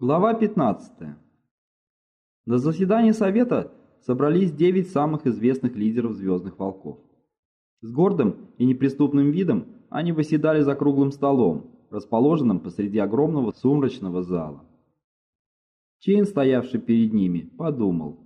Глава 15. На заседании Совета собрались девять самых известных лидеров «Звездных волков». С гордым и неприступным видом они восседали за круглым столом, расположенным посреди огромного сумрачного зала. Чейн, стоявший перед ними, подумал,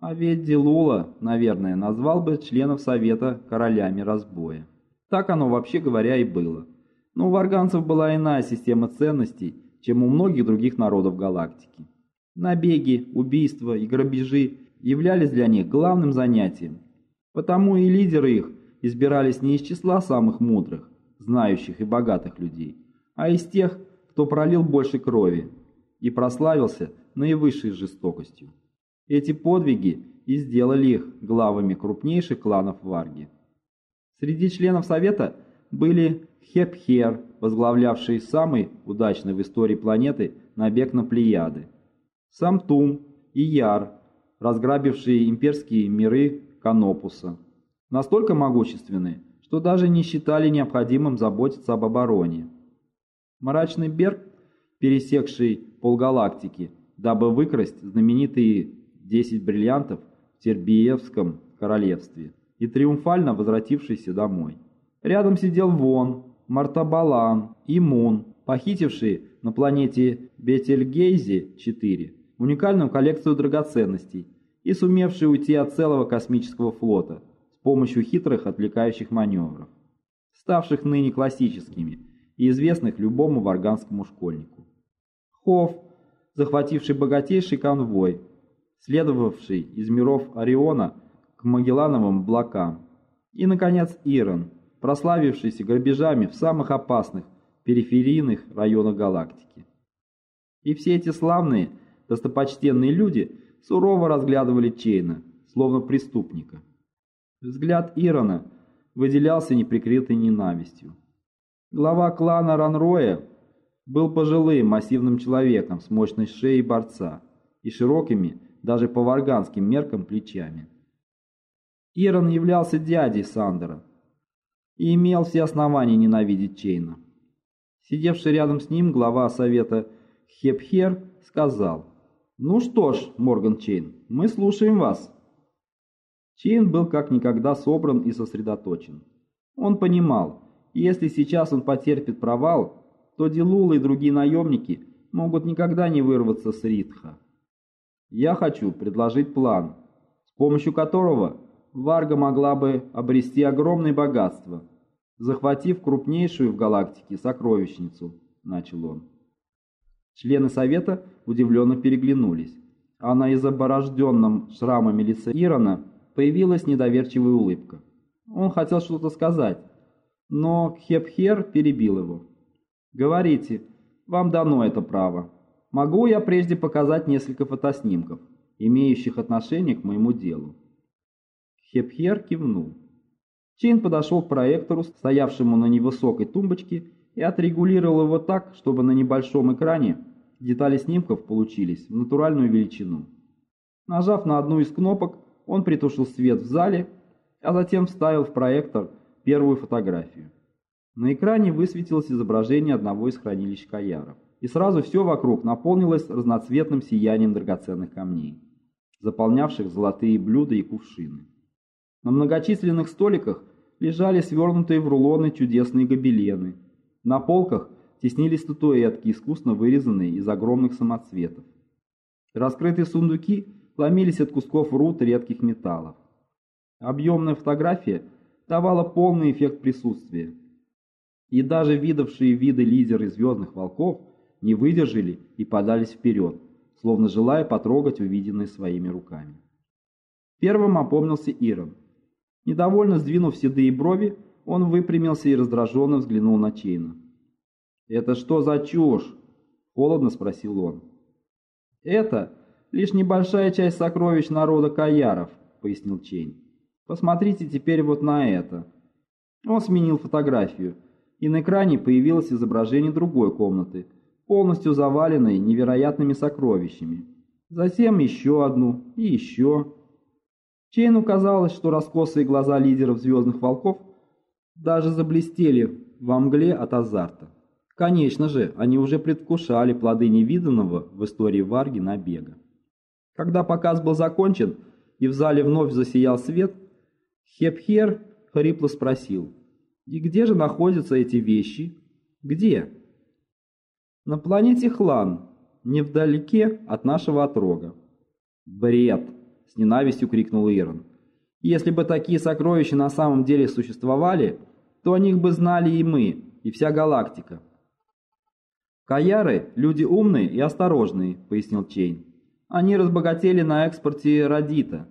а ведь Дилула, наверное, назвал бы членов Совета королями разбоя. Так оно вообще говоря и было. Но у варганцев была иная система ценностей, чем у многих других народов галактики. Набеги, убийства и грабежи являлись для них главным занятием. Потому и лидеры их избирались не из числа самых мудрых, знающих и богатых людей, а из тех, кто пролил больше крови и прославился наивысшей жестокостью. Эти подвиги и сделали их главами крупнейших кланов Варги. Среди членов Совета были Хепхер, возглавлявший самый удачный в истории планеты набег на Плеяды, Самтум и Яр, разграбившие имперские миры Канопуса, настолько могущественные, что даже не считали необходимым заботиться об обороне. Мрачный Берг, пересекший полгалактики, дабы выкрасть знаменитые 10 бриллиантов в Тербиевском королевстве и триумфально возвратившийся домой. Рядом сидел Вон, Мартабалан Мун, похитившие на планете Бетельгейзе-4 уникальную коллекцию драгоценностей и сумевшие уйти от целого космического флота с помощью хитрых отвлекающих маневров, ставших ныне классическими и известных любому варганскому школьнику. Хофф, захвативший богатейший конвой, следовавший из миров Ориона к Магеллановым облакам, и, наконец, Ирон, прославившийся грабежами в самых опасных периферийных районах галактики. И все эти славные, достопочтенные люди сурово разглядывали Чейна, словно преступника. Взгляд Ирона выделялся неприкрытой ненавистью. Глава клана Ранроя был пожилым массивным человеком с мощной шеей борца и широкими, даже по варганским меркам, плечами. Ирон являлся дядей Сандера, и имел все основания ненавидеть Чейна. Сидевший рядом с ним глава совета Хепхер сказал, «Ну что ж, Морган Чейн, мы слушаем вас». Чейн был как никогда собран и сосредоточен. Он понимал, если сейчас он потерпит провал, то Дилула и другие наемники могут никогда не вырваться с Ритха. Я хочу предложить план, с помощью которого Варга могла бы обрести огромное богатство, захватив крупнейшую в галактике сокровищницу, начал он. Члены Совета удивленно переглянулись, а на изоборожденном шрамами лице Ирона появилась недоверчивая улыбка. Он хотел что-то сказать, но Хепхер перебил его. «Говорите, вам дано это право. Могу я прежде показать несколько фотоснимков, имеющих отношение к моему делу?» Хепхер кивнул. Чейн подошел к проектору, стоявшему на невысокой тумбочке, и отрегулировал его так, чтобы на небольшом экране детали снимков получились в натуральную величину. Нажав на одну из кнопок, он притушил свет в зале, а затем вставил в проектор первую фотографию. На экране высветилось изображение одного из хранилищ Каяров, и сразу все вокруг наполнилось разноцветным сиянием драгоценных камней, заполнявших золотые блюда и кувшины. На многочисленных столиках лежали свернутые в рулоны чудесные гобелены. На полках теснились статуэтки, искусно вырезанные из огромных самоцветов. Раскрытые сундуки ломились от кусков руд редких металлов. Объемная фотография давала полный эффект присутствия. И даже видавшие виды лидеры звездных волков не выдержали и подались вперед, словно желая потрогать увиденное своими руками. Первым опомнился Ирон. Недовольно сдвинув седые брови, он выпрямился и раздраженно взглянул на Чейна. «Это что за чушь?» – холодно спросил он. «Это лишь небольшая часть сокровищ народа Каяров», – пояснил Чейн. «Посмотрите теперь вот на это». Он сменил фотографию, и на экране появилось изображение другой комнаты, полностью заваленной невероятными сокровищами. Затем еще одну и еще. Чейну казалось, что раскосые глаза лидеров «Звездных волков» даже заблестели во мгле от азарта. Конечно же, они уже предвкушали плоды невиданного в истории Варги набега. Когда показ был закончен и в зале вновь засиял свет, Хепхер хрипло спросил, «И где же находятся эти вещи? Где?» «На планете Хлан, невдалеке от нашего отрога». «Бред!» — с ненавистью крикнул Ирон. «Если бы такие сокровища на самом деле существовали, то о них бы знали и мы, и вся галактика». «Каяры – люди умные и осторожные», – пояснил Чейн. «Они разбогатели на экспорте радита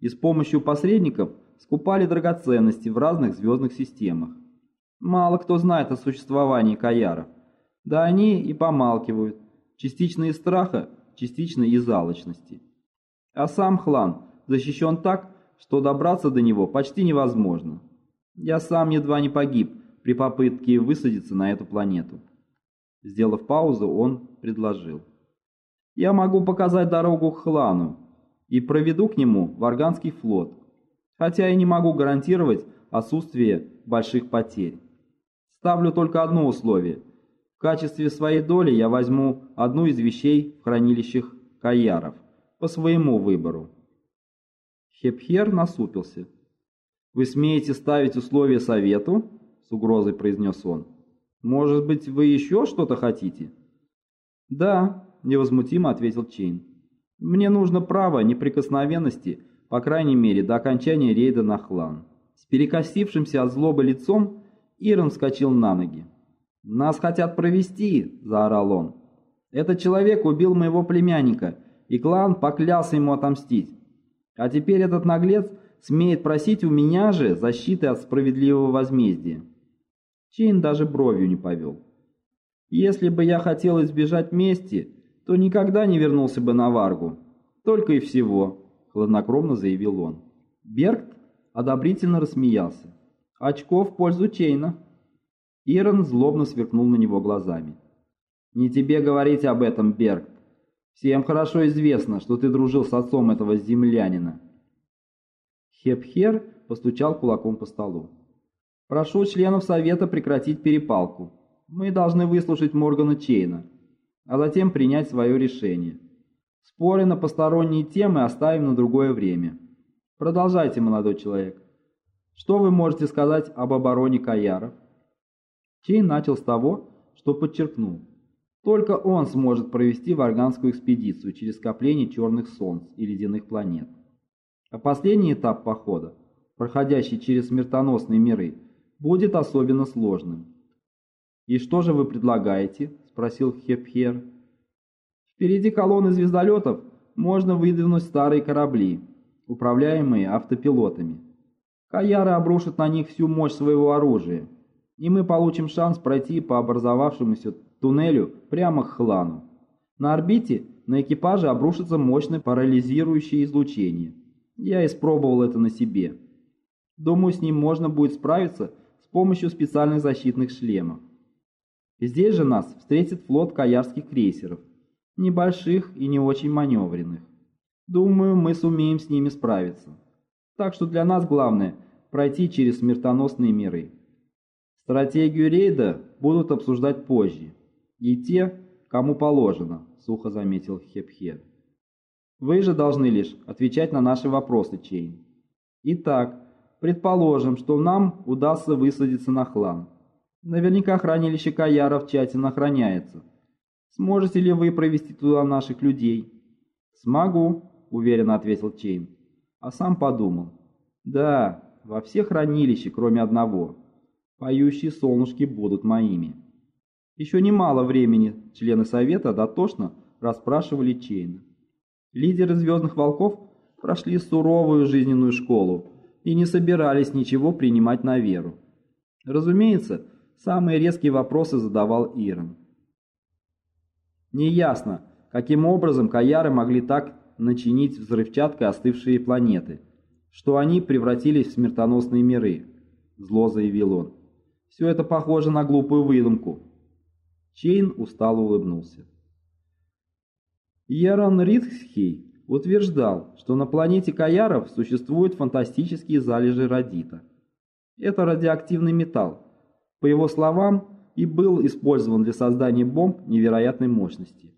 и с помощью посредников скупали драгоценности в разных звездных системах. Мало кто знает о существовании каяров. Да они и помалкивают, частично из страха, частично из алчности. А сам Хлан защищен так, что добраться до него почти невозможно. Я сам едва не погиб при попытке высадиться на эту планету». Сделав паузу, он предложил. «Я могу показать дорогу Хлану и проведу к нему Варганский флот, хотя и не могу гарантировать отсутствие больших потерь. Ставлю только одно условие. В качестве своей доли я возьму одну из вещей в хранилищах Каяров, по своему выбору». Хепхер насупился. «Вы смеете ставить условия совету?» — с угрозой произнес он. Может быть, вы еще что-то хотите?» «Да», — невозмутимо ответил Чейн. «Мне нужно право неприкосновенности, по крайней мере, до окончания рейда на Хлан». С перекосившимся от злобы лицом Ирон вскочил на ноги. «Нас хотят провести!» – заорал он. «Этот человек убил моего племянника, и клан поклялся ему отомстить. А теперь этот наглец смеет просить у меня же защиты от справедливого возмездия». Чейн даже бровью не повел. «Если бы я хотел избежать мести, то никогда не вернулся бы на Варгу. Только и всего», — хладнокровно заявил он. Беркт одобрительно рассмеялся. «Очко в пользу Чейна». Ирон злобно сверкнул на него глазами. «Не тебе говорить об этом, Беркт. Всем хорошо известно, что ты дружил с отцом этого землянина». Хепхер постучал кулаком по столу. Прошу членов Совета прекратить перепалку. Мы должны выслушать Моргана Чейна, а затем принять свое решение. Споры на посторонние темы оставим на другое время. Продолжайте, молодой человек. Что вы можете сказать об обороне Каяров? Чейн начал с того, что подчеркнул. Только он сможет провести варганскую экспедицию через скопление черных солнц и ледяных планет. А последний этап похода, проходящий через смертоносные миры, будет особенно сложным. «И что же вы предлагаете?» – спросил Хепхер. «Впереди колонны звездолетов можно выдвинуть старые корабли, управляемые автопилотами. Каяры обрушат на них всю мощь своего оружия, и мы получим шанс пройти по образовавшемуся туннелю прямо к Хлану. На орбите на экипаже обрушится мощное парализирующее излучение. Я испробовал это на себе. Думаю, с ним можно будет справиться помощью специальных защитных шлемов. Здесь же нас встретит флот каярских крейсеров, небольших и не очень маневренных. Думаю, мы сумеем с ними справиться. Так что для нас главное – пройти через смертоносные миры. Стратегию рейда будут обсуждать позже. И те, кому положено, сухо заметил Хепхер. Вы же должны лишь отвечать на наши вопросы, Чейн. Итак, Предположим, что нам удастся высадиться на Хланн. Наверняка хранилище Каяров тщательно охраняется. Сможете ли вы провести туда наших людей? Смогу, уверенно ответил Чейн. А сам подумал. Да, во все хранилища, кроме одного. Поющие солнышки будут моими. Еще немало времени члены Совета дотошно расспрашивали Чейна. Лидеры Звездных Волков прошли суровую жизненную школу, и не собирались ничего принимать на веру. Разумеется, самые резкие вопросы задавал Ирон. Неясно, каким образом Каяры могли так начинить взрывчаткой остывшие планеты, что они превратились в смертоносные миры, зло заявил он. Все это похоже на глупую выдумку. Чейн устало улыбнулся. Ярон Ритхий утверждал, что на планете Каяров существуют фантастические залежи радита. Это радиоактивный металл. По его словам, и был использован для создания бомб невероятной мощности.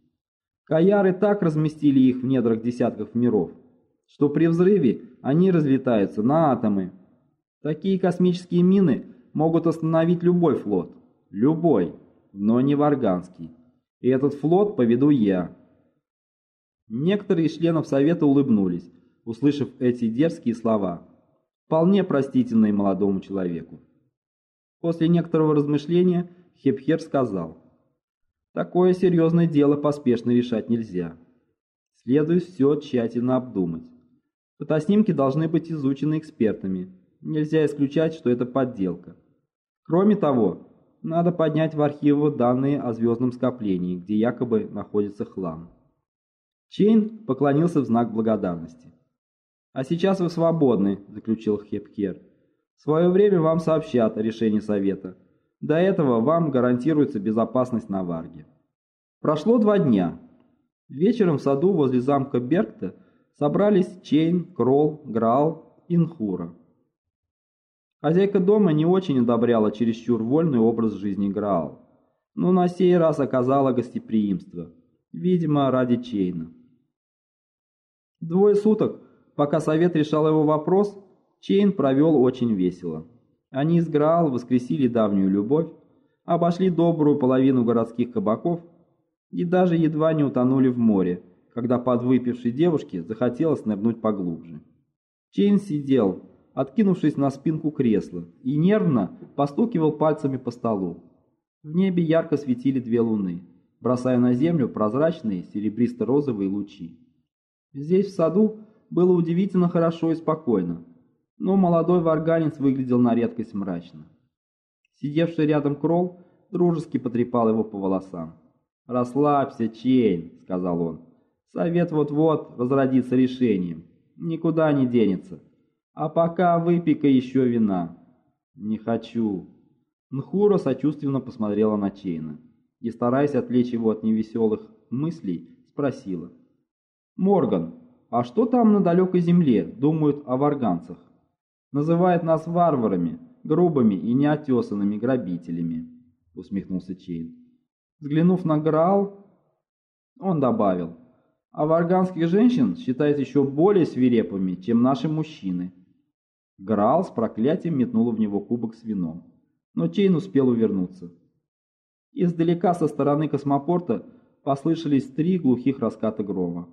Каяры так разместили их в недрах десятков миров, что при взрыве они разлетаются на атомы. Такие космические мины могут остановить любой флот. Любой, но не варганский. И этот флот поведу я. Некоторые из членов Совета улыбнулись, услышав эти дерзкие слова, вполне простительные молодому человеку. После некоторого размышления Хепхер сказал, «Такое серьезное дело поспешно решать нельзя. Следует все тщательно обдумать. Фотоснимки должны быть изучены экспертами. Нельзя исключать, что это подделка. Кроме того, надо поднять в архивы данные о звездном скоплении, где якобы находится хлам. Чейн поклонился в знак благодарности. «А сейчас вы свободны», – заключил Хепхер. «В свое время вам сообщат о решении совета. До этого вам гарантируется безопасность на Варге». Прошло два дня. Вечером в саду возле замка Беркта собрались Чейн, Кролл, Граал и Нхура. Хозяйка дома не очень одобряла чересчур вольный образ жизни Граал, но на сей раз оказала гостеприимство, видимо, ради Чейна. Двое суток, пока совет решал его вопрос, Чейн провел очень весело. Они с Граал воскресили давнюю любовь, обошли добрую половину городских кабаков и даже едва не утонули в море, когда подвыпившей девушке захотелось нырнуть поглубже. Чейн сидел, откинувшись на спинку кресла, и нервно постукивал пальцами по столу. В небе ярко светили две луны, бросая на землю прозрачные серебристо-розовые лучи. Здесь, в саду, было удивительно хорошо и спокойно, но молодой варганец выглядел на редкость мрачно. Сидевший рядом Кролл дружески потрепал его по волосам. «Расслабься, Чейн», — сказал он. «Совет вот-вот разродится решением. Никуда не денется. А пока выпей-ка еще вина. Не хочу. Нхура сочувственно посмотрела на Чейна и, стараясь отвлечь его от невеселых мыслей, спросила. «Морган, а что там на далекой земле думают о варганцах? Называют нас варварами, грубыми и неотесанными грабителями», — усмехнулся Чейн. Взглянув на Граал, он добавил, «А варганских женщин считают еще более свирепыми, чем наши мужчины». Граал с проклятием метнула в него кубок с вином, но Чейн успел увернуться. Издалека со стороны космопорта послышались три глухих раската грома,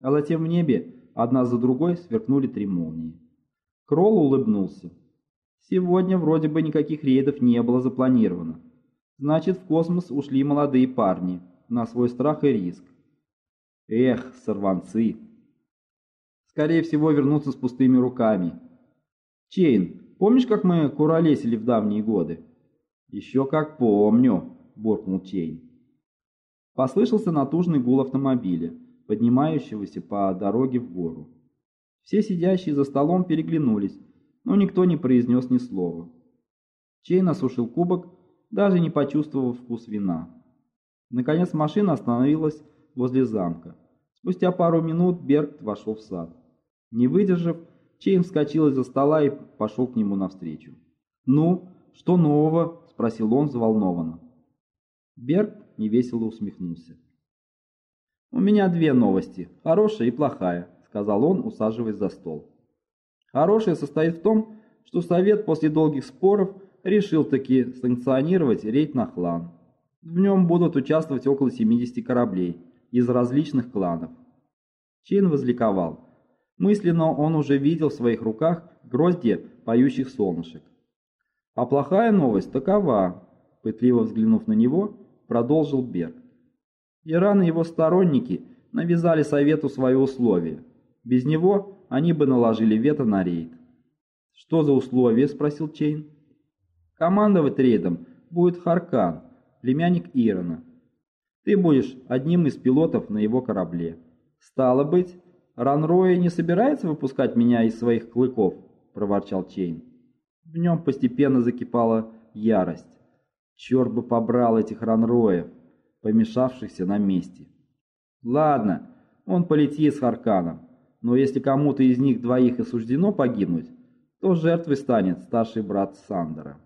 а затем в небе одна за другой сверкнули три молнии. Кролл улыбнулся. Сегодня вроде бы никаких рейдов не было запланировано. Значит, в космос ушли молодые парни, на свой страх и риск. Эх, сорванцы! Скорее всего, вернутся с пустыми руками, «Чейн, помнишь, как мы куролесили в давние годы?» «Еще как помню», — буркнул Чейн. Послышался натужный гул автомобиля, поднимающегося по дороге в гору. Все сидящие за столом переглянулись, но никто не произнес ни слова. Чейн осушил кубок, даже не почувствовав вкус вина. Наконец машина остановилась возле замка. Спустя пару минут Беркт вошел в сад. Не выдержав, Чейн вскочил из-за стола и пошел к нему навстречу. «Ну, что нового?» – спросил он взволнованно. Беркт невесело усмехнулся. «У меня две новости, хорошая и плохая», – сказал он, усаживаясь за стол. Хорошая состоит в том, что Совет после долгих споров решил таки санкционировать рейд на хлан. В нем будут участвовать около 70 кораблей из различных кланов. Чейн возликовал. Мысленно он уже видел в своих руках гроздья поющих солнышек. А плохая новость такова, пытливо взглянув на него, продолжил Берг. Иран и его сторонники навязали Совету свои условия. Без него они бы наложили вето на рейд. «Что за условия?» – спросил Чейн. «Командовать рейдом будет Харкан, племянник Ирона. Ты будешь одним из пилотов на его корабле. Стало быть, «Ранрой не собирается выпускать меня из своих клыков?» – проворчал Чейн. В нем постепенно закипала ярость. Черт бы побрал этих ранроев, помешавшихся на месте. Ладно, он полетит с Харканом, но если кому-то из них двоих и суждено погибнуть, то жертвой станет старший брат Сандера.